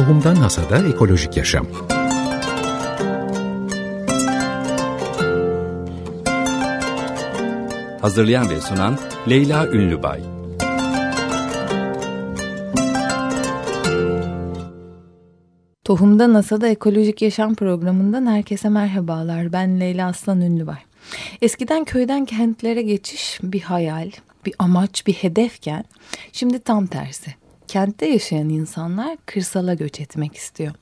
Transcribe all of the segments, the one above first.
Tohumdan Hasada Ekolojik Yaşam Hazırlayan ve sunan Leyla Ünlübay Tohumda NASA'da Ekolojik Yaşam programından herkese merhabalar. Ben Leyla Aslan Ünlübay. Eskiden köyden kentlere geçiş bir hayal, bir amaç, bir hedefken şimdi tam tersi. Kentte yaşayan insanlar kırsala göç etmek istiyor.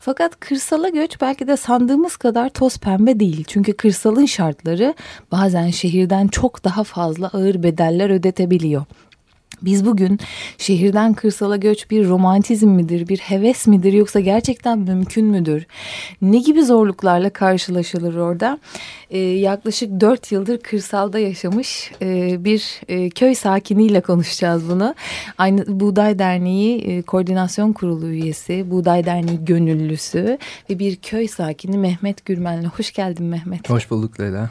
Fakat kırsala göç belki de sandığımız kadar toz pembe değil. Çünkü kırsalın şartları bazen şehirden çok daha fazla ağır bedeller ödetebiliyor. Biz bugün şehirden kırsala göç bir romantizm midir, bir heves midir yoksa gerçekten mümkün müdür? Ne gibi zorluklarla karşılaşılır orada? Ee, yaklaşık dört yıldır kırsalda yaşamış e, bir e, köy sakiniyle konuşacağız bunu. Aynı Buğday Derneği e, Koordinasyon Kurulu üyesi, Buğday Derneği gönüllüsü ve bir köy sakini Mehmet Gürmen'le. Hoş geldin Mehmet. Hoş bulduk Leyla.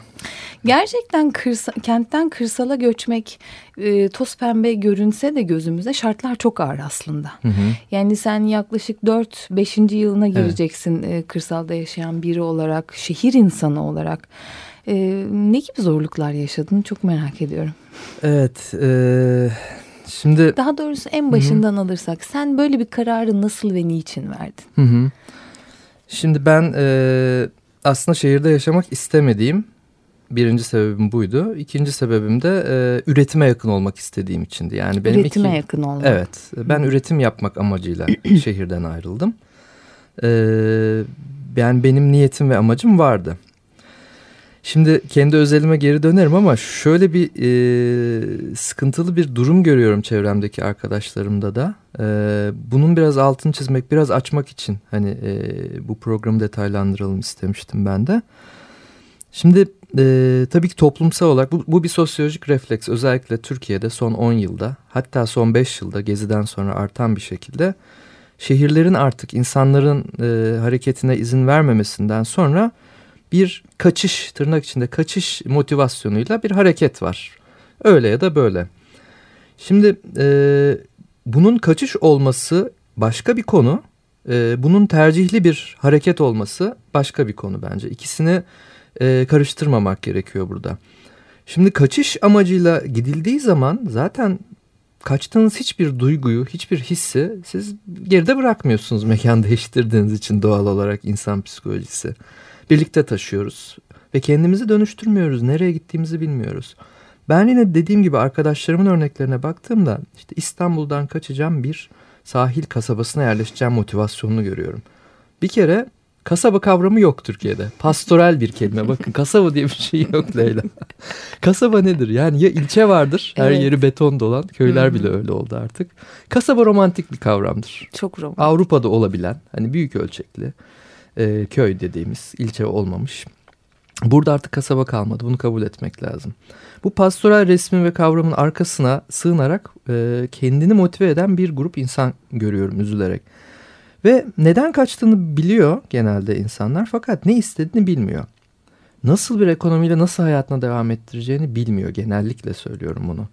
Gerçekten kırsa, kentten kırsala göçmek e, toz pembe görünse de gözümüze şartlar çok ağır aslında. Hı hı. Yani sen yaklaşık 4-5. yılına gireceksin evet. kırsalda yaşayan biri olarak, şehir insanı olarak. E, ne gibi zorluklar yaşadın çok merak ediyorum. Evet, e, şimdi... Daha doğrusu en başından hı hı. alırsak sen böyle bir kararı nasıl ve niçin verdin? Hı hı. Şimdi ben e, aslında şehirde yaşamak istemediğim Birinci sebebim buydu. İkinci sebebim de e, üretime yakın olmak istediğim içindi. Yani benim üretime iki, yakın olmak. Evet. Ben üretim yapmak amacıyla şehirden ayrıldım. E, yani benim niyetim ve amacım vardı. Şimdi kendi özelime geri dönerim ama şöyle bir e, sıkıntılı bir durum görüyorum çevremdeki arkadaşlarımda da. E, bunun biraz altını çizmek, biraz açmak için hani e, bu programı detaylandıralım istemiştim ben de. Şimdi e, tabii ki toplumsal olarak bu, bu bir sosyolojik refleks. Özellikle Türkiye'de son 10 yılda hatta son 5 yılda geziden sonra artan bir şekilde şehirlerin artık insanların e, hareketine izin vermemesinden sonra bir kaçış tırnak içinde kaçış motivasyonuyla bir hareket var. Öyle ya da böyle. Şimdi e, bunun kaçış olması başka bir konu. E, bunun tercihli bir hareket olması başka bir konu bence. İkisini e, karıştırmamak gerekiyor burada. Şimdi kaçış amacıyla gidildiği zaman zaten kaçtığınız hiçbir duyguyu, hiçbir hissi siz geride bırakmıyorsunuz mekan değiştirdiğiniz için doğal olarak insan psikolojisi. Birlikte taşıyoruz ve kendimizi dönüştürmüyoruz. Nereye gittiğimizi bilmiyoruz. Ben yine dediğim gibi arkadaşlarımın örneklerine baktığımda işte İstanbul'dan kaçacağım bir sahil kasabasına yerleşeceğim motivasyonunu görüyorum. Bir kere Kasaba kavramı yok Türkiye'de. Pastoral bir kelime. Bakın kasaba diye bir şey yok Leyla. kasaba nedir? Yani ya ilçe vardır. Her evet. yeri beton dolan. Köyler bile öyle oldu artık. Kasaba romantik bir kavramdır. Çok romantik. Avrupa'da olabilen hani büyük ölçekli e, köy dediğimiz ilçe olmamış. Burada artık kasaba kalmadı. Bunu kabul etmek lazım. Bu pastoral resmin ve kavramın arkasına sığınarak e, kendini motive eden bir grup insan görüyorum üzülerek. Ve neden kaçtığını biliyor genelde insanlar fakat ne istediğini bilmiyor. Nasıl bir ekonomiyle nasıl hayatına devam ettireceğini bilmiyor genellikle söylüyorum bunu.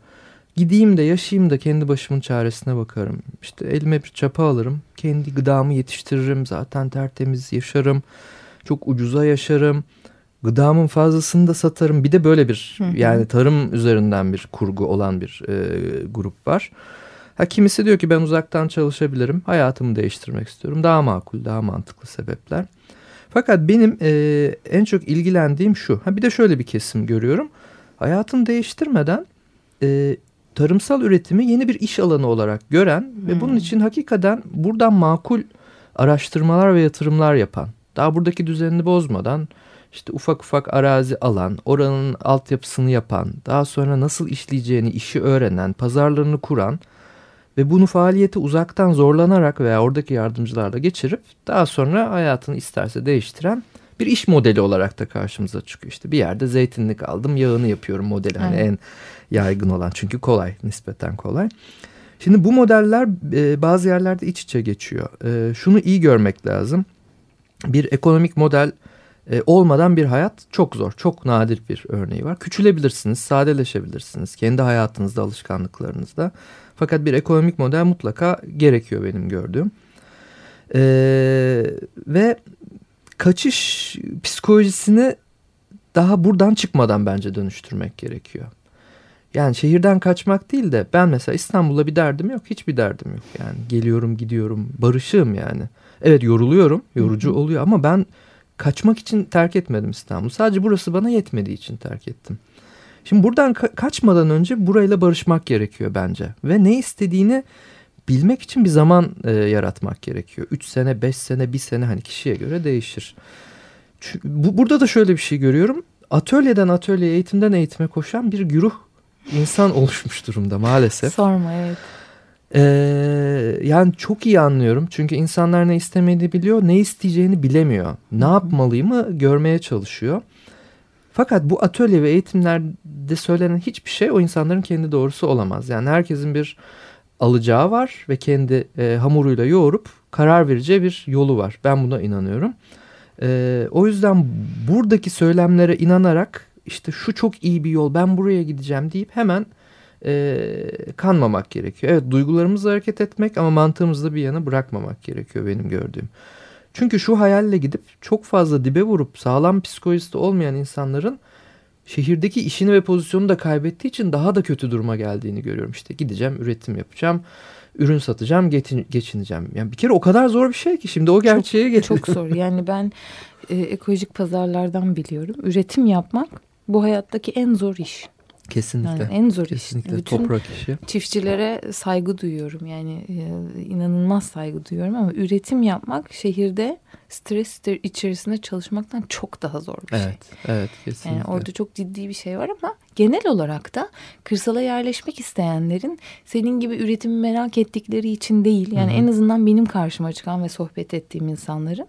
Gideyim de yaşayayım da kendi başımın çaresine bakarım. İşte elime bir çapa alırım. Kendi gıdamı yetiştiririm. Zaten tertemiz yaşarım. Çok ucuza yaşarım. Gıdamın fazlasını da satarım. Bir de böyle bir yani tarım üzerinden bir kurgu olan bir e, grup var. Ha, kimisi diyor ki ben uzaktan çalışabilirim, hayatımı değiştirmek istiyorum. Daha makul, daha mantıklı sebepler. Fakat benim e, en çok ilgilendiğim şu. Ha, bir de şöyle bir kesim görüyorum. Hayatını değiştirmeden e, tarımsal üretimi yeni bir iş alanı olarak gören hmm. ve bunun için hakikaten buradan makul araştırmalar ve yatırımlar yapan. Daha buradaki düzenini bozmadan işte ufak ufak arazi alan, oranın altyapısını yapan, daha sonra nasıl işleyeceğini işi öğrenen, pazarlarını kuran ve bunu faaliyeti uzaktan zorlanarak veya oradaki yardımcılarla geçirip daha sonra hayatını isterse değiştiren bir iş modeli olarak da karşımıza çıkıyor. İşte bir yerde zeytinlik aldım yağını yapıyorum modeli hani en yaygın olan çünkü kolay nispeten kolay. Şimdi bu modeller e, bazı yerlerde iç içe geçiyor. E, şunu iyi görmek lazım. Bir ekonomik model e, olmadan bir hayat çok zor. Çok nadir bir örneği var. Küçülebilirsiniz, sadeleşebilirsiniz. Kendi hayatınızda, alışkanlıklarınızda. Fakat bir ekonomik model mutlaka gerekiyor benim gördüğüm. Ee, ve kaçış psikolojisini daha buradan çıkmadan bence dönüştürmek gerekiyor. Yani şehirden kaçmak değil de ben mesela İstanbul'da bir derdim yok. Hiçbir derdim yok yani. Geliyorum gidiyorum barışığım yani. Evet yoruluyorum yorucu oluyor ama ben kaçmak için terk etmedim İstanbul. Sadece burası bana yetmediği için terk ettim. Şimdi buradan ka kaçmadan önce burayla barışmak gerekiyor bence. Ve ne istediğini bilmek için bir zaman e, yaratmak gerekiyor. Üç sene, beş sene, bir sene hani kişiye göre değişir. Çünkü bu, burada da şöyle bir şey görüyorum. Atölyeden atölyeye, eğitimden eğitime koşan bir güruh insan oluşmuş durumda maalesef. Sorma evet. Ee, yani çok iyi anlıyorum. Çünkü insanlar ne istemediğini biliyor, ne isteyeceğini bilemiyor. Ne yapmalıyımı görmeye çalışıyor. Fakat bu atölye ve eğitimlerde söylenen hiçbir şey o insanların kendi doğrusu olamaz. Yani herkesin bir alacağı var ve kendi e, hamuruyla yoğurup karar vereceği bir yolu var. Ben buna inanıyorum. E, o yüzden buradaki söylemlere inanarak işte şu çok iyi bir yol ben buraya gideceğim deyip hemen e, kanmamak gerekiyor. Evet duygularımızla hareket etmek ama mantığımızda bir yana bırakmamak gerekiyor benim gördüğüm. Çünkü şu hayalle gidip çok fazla dibe vurup sağlam psikolojisi olmayan insanların şehirdeki işini ve pozisyonu da kaybettiği için daha da kötü duruma geldiğini görüyorum. İşte gideceğim, üretim yapacağım, ürün satacağım, geçineceğim. Yani bir kere o kadar zor bir şey ki şimdi o gerçeğe gelelim. Çok zor. Yani ben e, ekolojik pazarlardan biliyorum. Üretim yapmak bu hayattaki en zor iş. Kesinlikle. Yani en zor Kesinlikle. iş. Bütün Toprak işi. Çiftçilere saygı duyuyorum. Yani e, inanılmaz saygı duyuyorum ama üretim yapmak şehirde stres içerisinde çalışmaktan çok daha zor bir evet, şey. Evet, kesinlikle. Yani orada çok ciddi bir şey var ama genel olarak da kırsala yerleşmek isteyenlerin senin gibi üretimi merak ettikleri için değil. Yani Hı -hı. en azından benim karşıma çıkan ve sohbet ettiğim insanların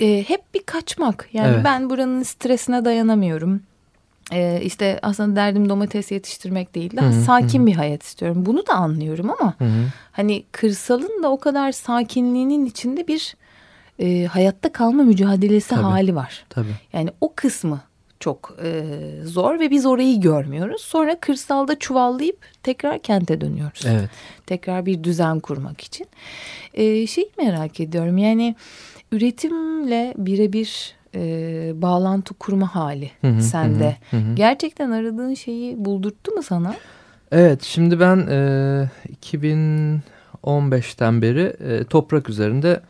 e, hep bir kaçmak. Yani evet. ben buranın stresine dayanamıyorum ee, işte aslında derdim domates yetiştirmek değil. Daha hı sakin hı. bir hayat istiyorum. Bunu da anlıyorum ama hı hı. hani kırsalın da o kadar sakinliğinin içinde bir e, hayatta kalma mücadelesi tabii, hali var. Tabii. Yani o kısmı çok e, zor ve biz orayı görmüyoruz. Sonra kırsalda çuvallayıp tekrar kente dönüyoruz. Evet. Tekrar bir düzen kurmak için. E, şeyi merak ediyorum yani üretimle birebir e, bağlantı kurma hali hı hı, sende. Hı hı. Gerçekten aradığın şeyi buldurttu mu sana? Evet şimdi ben e, 2015'ten beri e, toprak üzerinde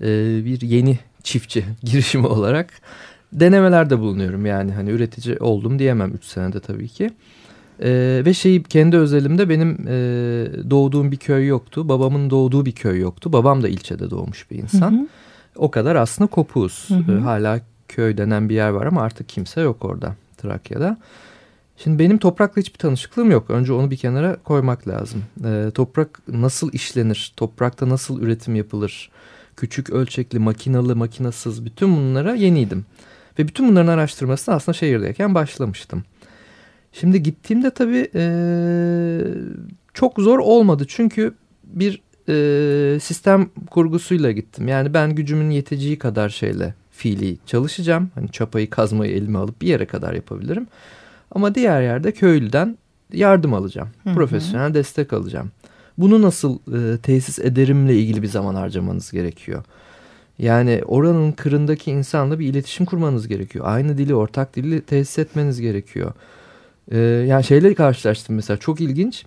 e, bir yeni çiftçi girişimi olarak denemelerde bulunuyorum. Yani hani üretici oldum diyemem 3 senede tabii ki. Ee, ve şeyi kendi özelimde benim e, doğduğum bir köy yoktu. Babamın doğduğu bir köy yoktu. Babam da ilçede doğmuş bir insan. Hı hı. O kadar aslında kopuz. Hı hı. Ee, hala köy denen bir yer var ama artık kimse yok orada Trakya'da. Şimdi benim toprakla hiçbir tanışıklığım yok. Önce onu bir kenara koymak lazım. Ee, toprak nasıl işlenir? Toprakta nasıl üretim yapılır? Küçük ölçekli, makinalı, makinasız bütün bunlara yeniydim. Ve bütün bunların araştırmasına aslında şehirdeyken başlamıştım. Şimdi gittiğimde tabii e, çok zor olmadı. Çünkü bir e, sistem kurgusuyla gittim. Yani ben gücümün yeteceği kadar şeyle fiili çalışacağım. Hani çapayı kazmayı elime alıp bir yere kadar yapabilirim. Ama diğer yerde köylüden yardım alacağım. Hı hı. Profesyonel destek alacağım. Bunu nasıl e, tesis ederimle ilgili bir zaman harcamanız gerekiyor. Yani oranın kırındaki insanla bir iletişim kurmanız gerekiyor. Aynı dili, ortak dili tesis etmeniz gerekiyor. Ee, yani şeyle karşılaştım mesela çok ilginç.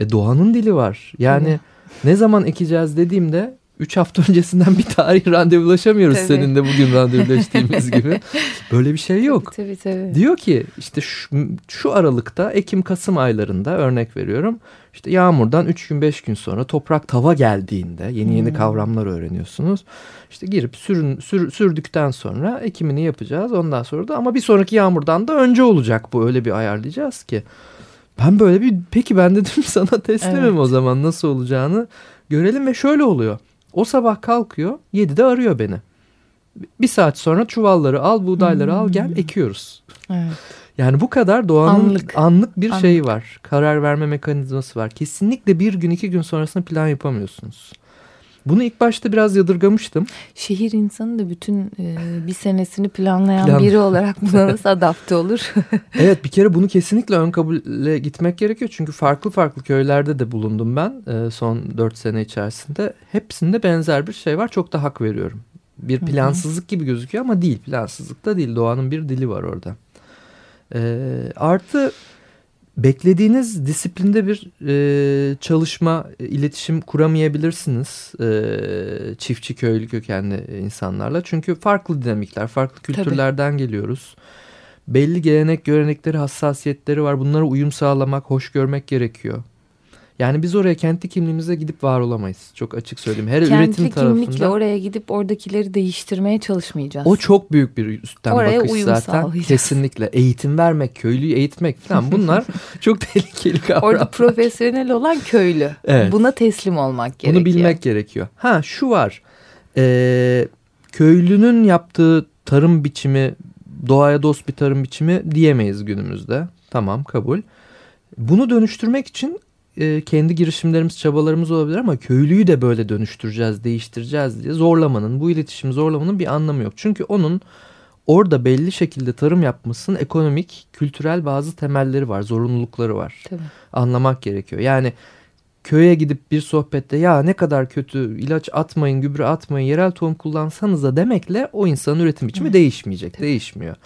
E, doğanın dili var. Yani ne zaman ekeceğiz dediğimde 3 hafta öncesinden bir tarih randevulaşamıyoruz tabii. seninle bugün randevulaştığımız gibi. Böyle bir şey yok. Tabii tabii. Diyor ki işte şu, şu aralıkta Ekim-Kasım aylarında örnek veriyorum. İşte yağmurdan 3 gün 5 gün sonra toprak tava geldiğinde yeni yeni hmm. kavramlar öğreniyorsunuz. İşte girip sürün, sür, sürdükten sonra ekimini yapacağız. Ondan sonra da ama bir sonraki yağmurdan da önce olacak bu öyle bir ayarlayacağız ki. Ben böyle bir peki ben dedim sana teslimim evet. o zaman nasıl olacağını görelim ve şöyle oluyor. O sabah kalkıyor 7'de arıyor beni. Bir saat sonra çuvalları al buğdayları hmm. al gel hmm. ekiyoruz. Evet. Yani bu kadar doğanın anlık, anlık bir anlık. şeyi var. Karar verme mekanizması var. Kesinlikle bir gün iki gün sonrasında plan yapamıyorsunuz. Bunu ilk başta biraz yadırgamıştım. Şehir insanı da bütün e, bir senesini planlayan Plan... biri olarak buna nasıl adapte olur? evet bir kere bunu kesinlikle ön kabule gitmek gerekiyor. Çünkü farklı farklı köylerde de bulundum ben e, son dört sene içerisinde. Hepsinde benzer bir şey var. Çok da hak veriyorum. Bir plansızlık gibi gözüküyor ama değil. Plansızlık da değil. Doğanın bir dili var orada. E, artı beklediğiniz disiplinde bir e, çalışma, e, iletişim kuramayabilirsiniz e, çiftçi köylü kökenli insanlarla. Çünkü farklı dinamikler, farklı kültürlerden Tabii. geliyoruz. Belli gelenek, görenekleri, hassasiyetleri var. Bunlara uyum sağlamak, hoş görmek gerekiyor. Yani biz oraya kendi kimliğimize gidip var olamayız. Çok açık söyleyeyim. Her kendi üretim tarafında. Kendi kimlikle oraya gidip oradakileri değiştirmeye çalışmayacağız. O çok büyük bir üstten oraya bakış uyum zaten. Kesinlikle. Eğitim vermek, köylüyü eğitmek falan bunlar çok tehlikeli kavramlar. Orada profesyonel olan köylü. Evet. Buna teslim olmak gerekiyor. Bunu bilmek gerekiyor. Ha şu var. Ee, köylünün yaptığı tarım biçimi doğaya dost bir tarım biçimi diyemeyiz günümüzde. Tamam kabul. Bunu dönüştürmek için e, kendi girişimlerimiz, çabalarımız olabilir ama köylüyü de böyle dönüştüreceğiz, değiştireceğiz diye zorlamanın, bu iletişimi zorlamanın bir anlamı yok. Çünkü onun orada belli şekilde tarım yapmasının ekonomik, kültürel bazı temelleri var, zorunlulukları var. Tabii. Anlamak gerekiyor. Yani köye gidip bir sohbette ya ne kadar kötü ilaç atmayın, gübre atmayın, yerel tohum kullansanız da demekle o insanın üretim biçimi Hı. değişmeyecek, Tabii. değişmiyor.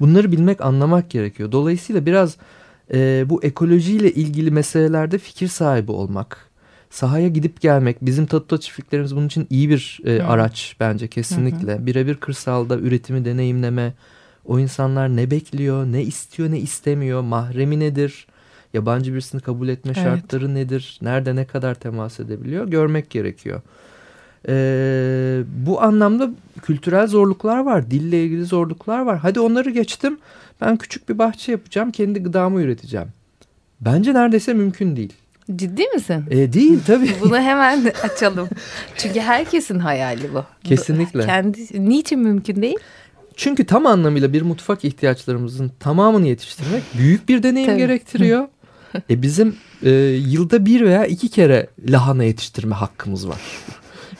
Bunları bilmek, anlamak gerekiyor. Dolayısıyla biraz e, bu ekolojiyle ilgili meselelerde fikir sahibi olmak, sahaya gidip gelmek, bizim Tatlı çiftliklerimiz bunun için iyi bir e, araç bence kesinlikle. Birebir kırsalda üretimi deneyimleme, o insanlar ne bekliyor, ne istiyor, ne istemiyor, mahremi nedir, yabancı birisini kabul etme evet. şartları nedir, nerede ne kadar temas edebiliyor görmek gerekiyor. Ee, bu anlamda kültürel zorluklar var, dille ilgili zorluklar var. Hadi onları geçtim. Ben küçük bir bahçe yapacağım, kendi gıdamı üreteceğim. Bence neredeyse mümkün değil. Ciddi misin? E, değil tabii. Bunu hemen açalım. Çünkü herkesin hayali bu. Kesinlikle. Kendi, niçin mümkün değil? Çünkü tam anlamıyla bir mutfak ihtiyaçlarımızın tamamını yetiştirmek büyük bir deneyim tabii. gerektiriyor. e bizim e, yılda bir veya iki kere lahana yetiştirme hakkımız var.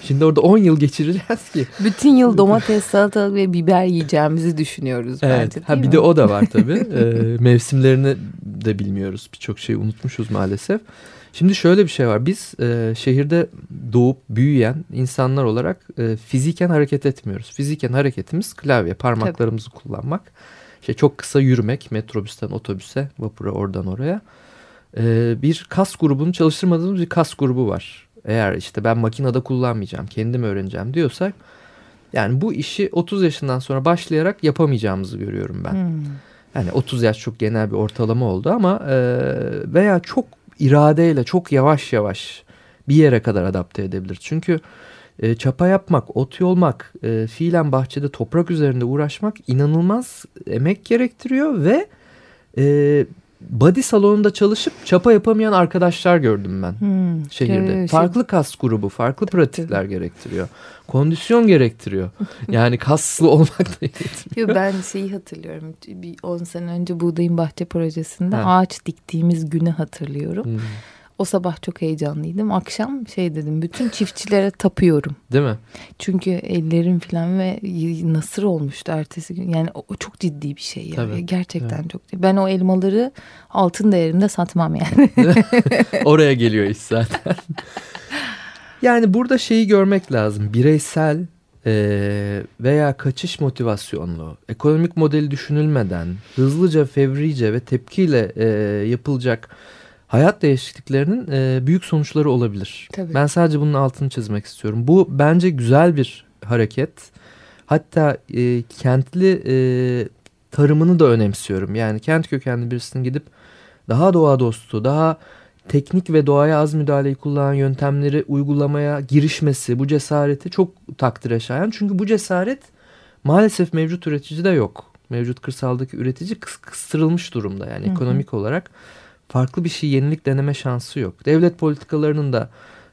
Şimdi orada 10 yıl geçireceğiz ki. Bütün yıl domates, salatalık ve biber yiyeceğimizi düşünüyoruz evet. bence. Ha, bir mi? de o da var tabii. ee, mevsimlerini de bilmiyoruz. Birçok şeyi unutmuşuz maalesef. Şimdi şöyle bir şey var. Biz e, şehirde doğup büyüyen insanlar olarak e, fiziken hareket etmiyoruz. Fiziken hareketimiz klavye, parmaklarımızı Tabii. kullanmak. İşte çok kısa yürümek, metrobüsten otobüse, vapura oradan oraya. E, bir kas grubunu çalıştırmadığımız bir kas grubu var eğer işte ben makinede kullanmayacağım, kendim öğreneceğim diyorsak yani bu işi 30 yaşından sonra başlayarak yapamayacağımızı görüyorum ben. Hmm. Yani 30 yaş çok genel bir ortalama oldu ama e, veya çok iradeyle çok yavaş yavaş bir yere kadar adapte edebilir. Çünkü e, çapa yapmak, ot yolmak, e, fiilen bahçede toprak üzerinde uğraşmak inanılmaz emek gerektiriyor ve e, body salonunda çalışıp çapa yapamayan arkadaşlar gördüm ben hmm, şehirde. Şey, farklı kas grubu, farklı pratikler tabii. gerektiriyor. Kondisyon gerektiriyor. Yani kaslı olmak da gerektiriyor. ben şeyi hatırlıyorum. Bir 10 sene önce Buğdayın Bahçe projesinde ha. ağaç diktiğimiz günü hatırlıyorum. Hmm. O sabah çok heyecanlıydım. Akşam şey dedim bütün çiftçilere tapıyorum. Değil mi? Çünkü ellerim falan ve nasır olmuştu ertesi gün. Yani o çok ciddi bir şey ya. Tabii, Gerçekten evet. çok. Ben o elmaları altın değerinde satmam yani. Oraya geliyor iş zaten. yani burada şeyi görmek lazım. Bireysel veya kaçış motivasyonlu, ekonomik modeli düşünülmeden, hızlıca, fevrice ve tepkiyle yapılacak hayat değişikliklerinin e, büyük sonuçları olabilir. Tabii. Ben sadece bunun altını çizmek istiyorum. Bu bence güzel bir hareket. Hatta e, kentli e, tarımını da önemsiyorum. Yani kent kökenli birisinin gidip daha doğa dostu, daha teknik ve doğaya az müdahaleyi kullanan yöntemleri uygulamaya girişmesi, bu cesareti çok takdire şayan. Çünkü bu cesaret maalesef mevcut üreticide yok. Mevcut kırsaldaki üretici kıs kıstırılmış durumda yani hı hı. ekonomik olarak farklı bir şey yenilik deneme şansı yok. Devlet politikalarının da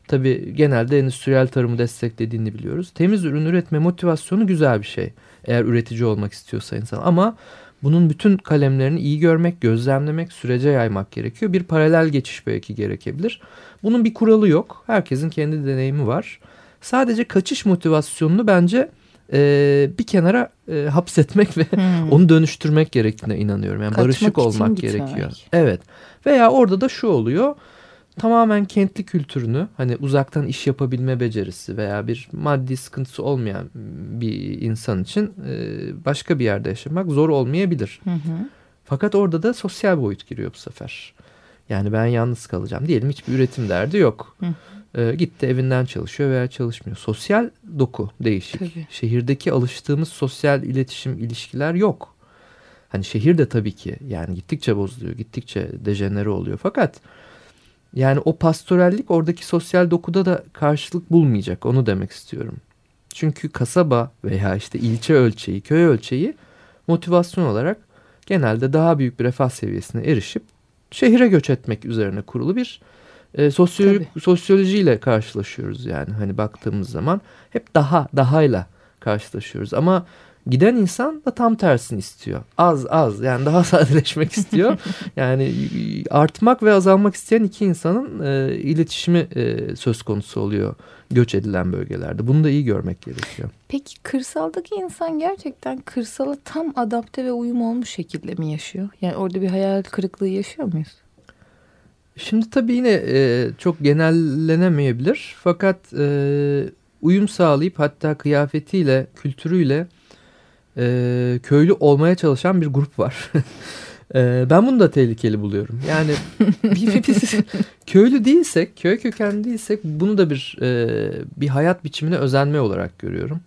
tabii genelde endüstriyel tarımı desteklediğini biliyoruz. Temiz ürün üretme motivasyonu güzel bir şey. Eğer üretici olmak istiyorsa insan ama bunun bütün kalemlerini iyi görmek, gözlemlemek, sürece yaymak gerekiyor. Bir paralel geçiş belki gerekebilir. Bunun bir kuralı yok. Herkesin kendi deneyimi var. Sadece kaçış motivasyonunu bence e, bir kenara e, hapsetmek ve Hmm. onu dönüştürmek gerektiğine inanıyorum. Yani Kaçmak barışık olmak gerekiyor. Evet. Veya orada da şu oluyor. Tamamen kentli kültürünü hani uzaktan iş yapabilme becerisi veya bir maddi sıkıntısı olmayan bir insan için e, başka bir yerde yaşamak zor olmayabilir. Hı hı. Fakat orada da sosyal boyut giriyor bu sefer. Yani ben yalnız kalacağım. Diyelim hiçbir üretim derdi yok. Hı. Ee, gitti evinden çalışıyor veya çalışmıyor. Sosyal doku değişik. Tabii. Şehirdeki alıştığımız sosyal iletişim ilişkiler yok. Hani şehir de tabii ki yani gittikçe bozuluyor, gittikçe dejenere oluyor. Fakat yani o pastorellik oradaki sosyal dokuda da karşılık bulmayacak. Onu demek istiyorum. Çünkü kasaba veya işte ilçe ölçeği, köy ölçeği motivasyon olarak genelde daha büyük bir refah seviyesine erişip şehire göç etmek üzerine kurulu bir e, sosyolo- sosyolojiyle karşılaşıyoruz yani. Hani baktığımız zaman hep daha dahayla karşılaşıyoruz. Ama giden insan da tam tersini istiyor. Az az. Yani daha sadeleşmek istiyor. Yani e, artmak ve azalmak isteyen iki insanın e, iletişimi e, söz konusu oluyor göç edilen bölgelerde. Bunu da iyi görmek gerekiyor. Peki kırsaldaki insan gerçekten kırsala tam adapte ve uyum olmuş şekilde mi yaşıyor? Yani orada bir hayal kırıklığı yaşıyor muyuz? Şimdi tabii yine e, çok genellenemeyebilir fakat e, uyum sağlayıp hatta kıyafetiyle, kültürüyle e, köylü olmaya çalışan bir grup var. E, ben bunu da tehlikeli buluyorum. Yani biz köylü değilsek, köy kökenli değilsek bunu da bir e, bir hayat biçimine özenme olarak görüyorum.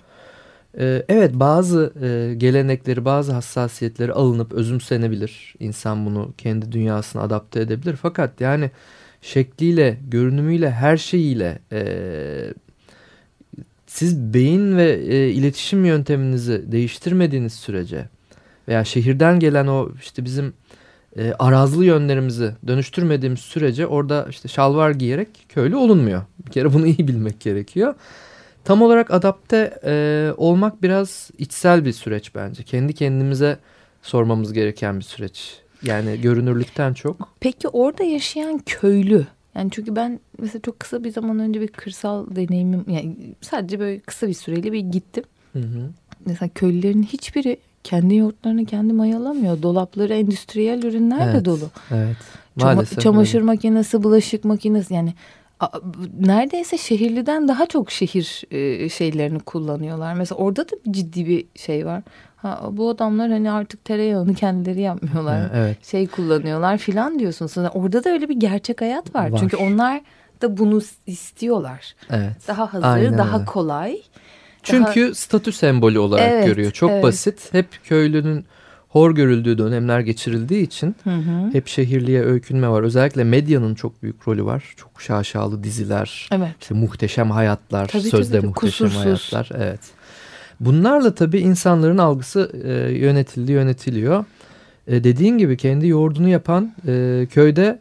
E, evet bazı e, gelenekleri, bazı hassasiyetleri alınıp özümsenebilir. İnsan bunu kendi dünyasına adapte edebilir. Fakat yani şekliyle, görünümüyle, her şeyiyle e, siz beyin ve e, iletişim yönteminizi değiştirmediğiniz sürece veya şehirden gelen o işte bizim e, arazlı yönlerimizi dönüştürmediğimiz sürece orada işte şalvar giyerek köylü olunmuyor. Bir kere bunu iyi bilmek gerekiyor. Tam olarak adapte e, olmak biraz içsel bir süreç bence. Kendi kendimize sormamız gereken bir süreç. Yani görünürlükten çok. Peki orada yaşayan köylü yani çünkü ben mesela çok kısa bir zaman önce bir kırsal deneyimim yani sadece böyle kısa bir süreli bir gittim. Hı hı. Mesela köylülerin hiçbiri kendi yoğurtlarını kendi mayalamıyor. Dolapları endüstriyel ürünlerle Evet, dolu. Evet. Çama- Maalesef çamaşır öyle. makinesi, bulaşık makinesi yani neredeyse şehirliden daha çok şehir e, şeylerini kullanıyorlar. Mesela orada da ciddi bir şey var. Ha, bu adamlar hani artık tereyağını kendileri yapmıyorlar. Evet. Şey kullanıyorlar filan diyorsun sana. Orada da öyle bir gerçek hayat var. Var. Çünkü onlar da bunu istiyorlar. Evet. Daha hazır, Aynen daha öyle. kolay. Çünkü statü sembolü olarak Evet, görüyor. Çok evet. basit. Hep köylünün hor görüldüğü dönemler geçirildiği için Hı hı. hep şehirliye öykünme var. Özellikle medyanın çok büyük rolü var. Çok şaşalı diziler, Evet. işte muhteşem hayatlar, Tabii, sözde tabii, muhteşem kusursuz. hayatlar. Evet. Bunlarla tabii insanların algısı e, yönetildi, yönetiliyor. E, dediğin gibi kendi yoğurdunu yapan e, köyde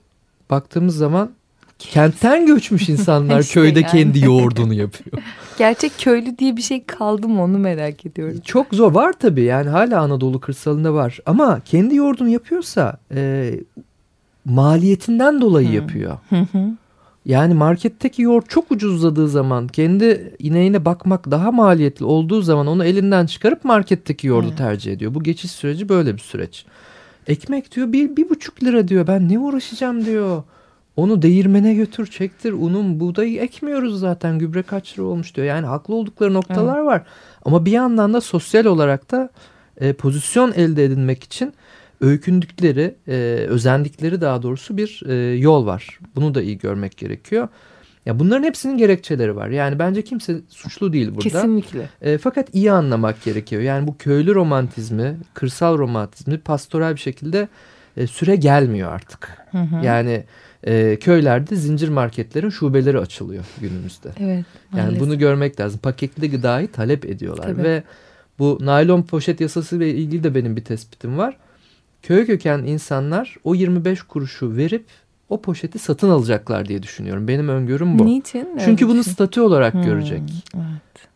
baktığımız zaman kentten göçmüş insanlar İşte köyde yani. kendi yoğurdunu yapıyor. Gerçek köylü diye bir şey kaldı mı onu merak ediyorum. Çok zor var tabii yani hala Anadolu kırsalında var ama kendi yoğurdunu yapıyorsa e, maliyetinden dolayı Hmm. yapıyor. Hı hı. Yani marketteki yoğurt çok ucuzladığı zaman kendi ineğine bakmak daha maliyetli olduğu zaman onu elinden çıkarıp marketteki yoğurdu Evet. tercih ediyor. Bu geçiş süreci böyle bir süreç. Ekmek diyor bir, bir buçuk lira diyor ben ne uğraşacağım diyor. Onu değirmene götür çektir unun buğdayı ekmiyoruz zaten gübre kaç lira olmuş diyor. Yani haklı oldukları noktalar var. Ama bir yandan da sosyal olarak da e, pozisyon elde edinmek için öykündükleri, e, özendikleri daha doğrusu bir e, yol var. Bunu da iyi görmek gerekiyor. Ya bunların hepsinin gerekçeleri var. Yani bence kimse suçlu değil burada. Kesinlikle. E, fakat iyi anlamak gerekiyor. Yani bu köylü romantizmi, kırsal romantizmi pastoral bir şekilde e, süre gelmiyor artık. Hı hı. Yani e, köylerde zincir marketlerin şubeleri açılıyor günümüzde. Evet. Yani maalesef. bunu görmek lazım. Paketli gıdayı talep ediyorlar Tabii. ve bu naylon poşet yasası ile ilgili de benim bir tespitim var. Köy köken insanlar o 25 kuruşu verip o poşeti satın alacaklar diye düşünüyorum. Benim öngörüm bu. Niçin? Öyle Çünkü bunu düşün- statü olarak Hmm, görecek. Evet.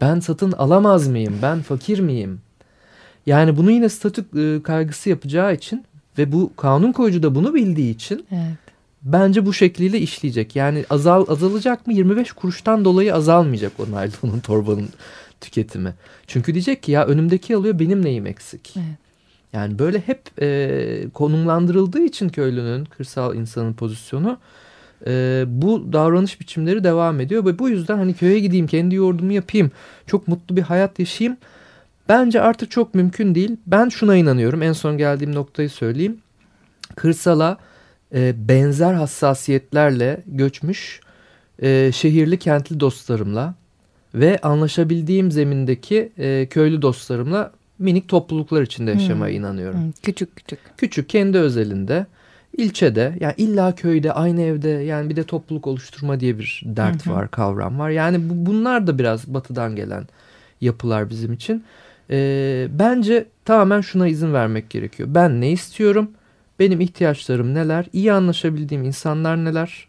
Ben satın alamaz mıyım? Ben fakir miyim? Yani bunu yine statü e, kaygısı yapacağı için ve bu kanun koyucu da bunu bildiği için Evet. Bence bu şekliyle işleyecek. Yani azal azalacak mı? 25 kuruştan dolayı azalmayacak o naylonun torbanın tüketimi. Çünkü diyecek ki ya önümdeki alıyor benim neyim eksik. Evet. Yani böyle hep e, konumlandırıldığı için köylünün, kırsal insanın pozisyonu e, bu davranış biçimleri devam ediyor. Ve bu yüzden hani köye gideyim, kendi yoğurdumu yapayım, çok mutlu bir hayat yaşayayım. Bence artık çok mümkün değil. Ben şuna inanıyorum, en son geldiğim noktayı söyleyeyim. Kırsala e, benzer hassasiyetlerle göçmüş e, şehirli kentli dostlarımla ve anlaşabildiğim zemindeki e, köylü dostlarımla minik topluluklar içinde yaşamaya Hmm. inanıyorum. Hı, küçük küçük. Küçük kendi özelinde ilçede yani illa köyde aynı evde yani bir de topluluk oluşturma diye bir dert Hı hı. var kavram var. Yani bu, bunlar da biraz batıdan gelen yapılar bizim için. Ee, bence tamamen şuna izin vermek gerekiyor. Ben ne istiyorum? Benim ihtiyaçlarım neler? İyi anlaşabildiğim insanlar neler?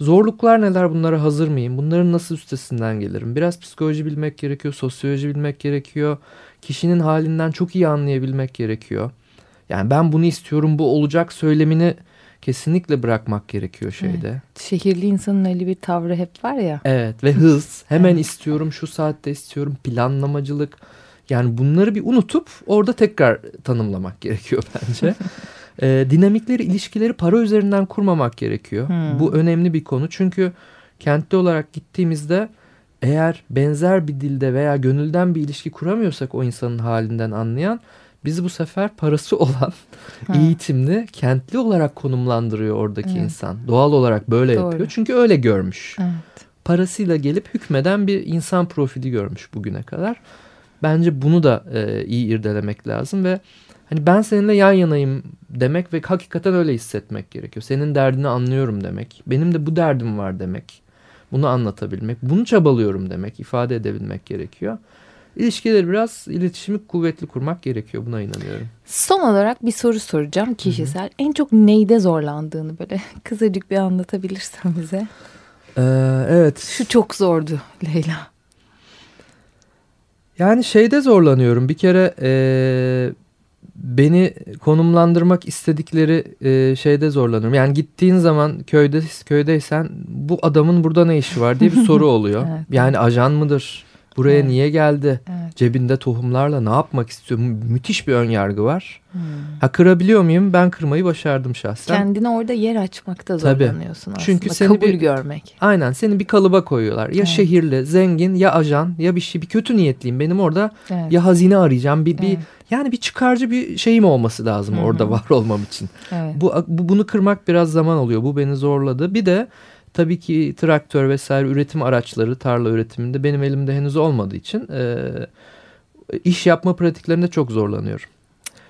Zorluklar neler? Bunlara hazır mıyım? Bunların nasıl üstesinden gelirim? Biraz psikoloji bilmek gerekiyor, sosyoloji bilmek gerekiyor. Kişinin halinden çok iyi anlayabilmek gerekiyor. Yani ben bunu istiyorum, bu olacak söylemini kesinlikle bırakmak gerekiyor şeyde. Şehirli insanın öyle bir tavrı hep var ya. Evet ve hız. Hemen Evet. istiyorum, şu saatte istiyorum, planlamacılık. Yani bunları bir unutup orada tekrar tanımlamak gerekiyor bence. Ee, dinamikleri, ilişkileri para üzerinden kurmamak gerekiyor. Hmm. Bu önemli bir konu. Çünkü kentli olarak gittiğimizde eğer benzer bir dilde veya gönülden bir ilişki kuramıyorsak o insanın halinden anlayan bizi bu sefer parası olan Ha. eğitimli kentli olarak konumlandırıyor oradaki Evet. insan. Doğal olarak böyle Doğru. yapıyor. Çünkü öyle görmüş Evet. parasıyla gelip hükmeden bir insan profili görmüş bugüne kadar. Bence bunu da e, iyi irdelemek lazım ve hani ben seninle yan yanayım demek ve hakikaten öyle hissetmek gerekiyor. Senin derdini anlıyorum demek. Benim de bu derdim var demek. Bunu anlatabilmek, bunu çabalıyorum demek, ifade edebilmek gerekiyor. İlişkileri biraz iletişimi kuvvetli kurmak gerekiyor. Buna inanıyorum. Son olarak bir soru soracağım kişisel. En çok neyde zorlandığını böyle kısacık bir anlatabilirsen bize. Ee, evet. Şu çok zordu Leyla. Yani şeyde zorlanıyorum. Bir kere e, beni konumlandırmak istedikleri e, şeyde zorlanıyorum. Yani gittiğin zaman köyde köydeysen bu adamın burada ne işi var diye bir soru oluyor. Evet. Yani ajan mıdır? Buraya Evet. niye geldi? Evet. Cebinde tohumlarla ne yapmak istiyor? Mü- Müthiş bir ön yargı var. Hmm. Ha kırabiliyor muyum? Ben kırmayı başardım şahsen. Kendine orada yer açmakta Tabii. zorlanıyorsun aslında. Çünkü seni Kabul bir- görmek. Aynen seni bir kalıba koyuyorlar. Ya Evet. şehirli, zengin, ya ajan, ya bir şey, bir kötü niyetliyim. Benim orada Evet. ya hazine arayacağım, bir, bir Evet. yani bir çıkarcı bir şeyim olması lazım Hı hı. orada var olmam için. Evet. Bu, bu bunu kırmak biraz zaman alıyor. Bu beni zorladı. Bir de tabii ki traktör vesaire üretim araçları tarla üretiminde benim elimde henüz olmadığı için e, iş yapma pratiklerinde çok zorlanıyorum.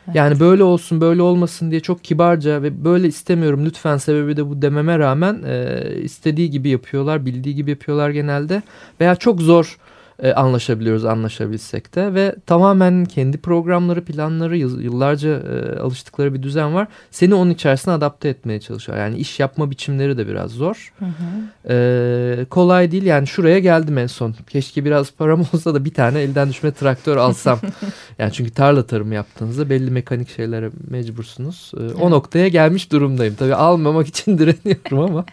Evet. Yani böyle olsun böyle olmasın diye çok kibarca ve böyle istemiyorum lütfen sebebi de bu dememe rağmen e, istediği gibi yapıyorlar, bildiği gibi yapıyorlar genelde. Veya çok zor e, anlaşabiliyoruz anlaşabilsek de ve tamamen kendi programları, planları, yıl- yıllarca e, alıştıkları bir düzen var. Seni onun içerisine adapte etmeye çalışıyor. Yani iş yapma biçimleri de biraz zor. Hı hı. E, kolay değil yani şuraya geldim en son. Keşke biraz param olsa da bir tane elden düşme traktör alsam. yani çünkü tarla tarımı yaptığınızda belli mekanik şeylere mecbursunuz. E, O Evet. noktaya gelmiş durumdayım. Tabii almamak için direniyorum ama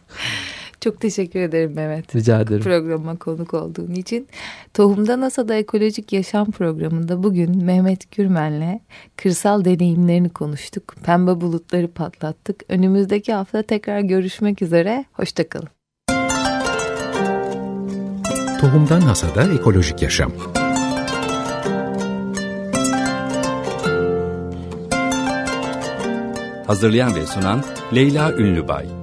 Çok teşekkür ederim Mehmet. rica ederim. Programa konuk olduğun için. Tohumda NASA'da Ekolojik Yaşam programında bugün Mehmet Gürmen'le kırsal deneyimlerini konuştuk. Pembe bulutları patlattık. Önümüzdeki hafta tekrar görüşmek üzere. Hoşçakalın. Tohumdan Hasada Ekolojik Yaşam Hazırlayan ve sunan Leyla Ünlübay.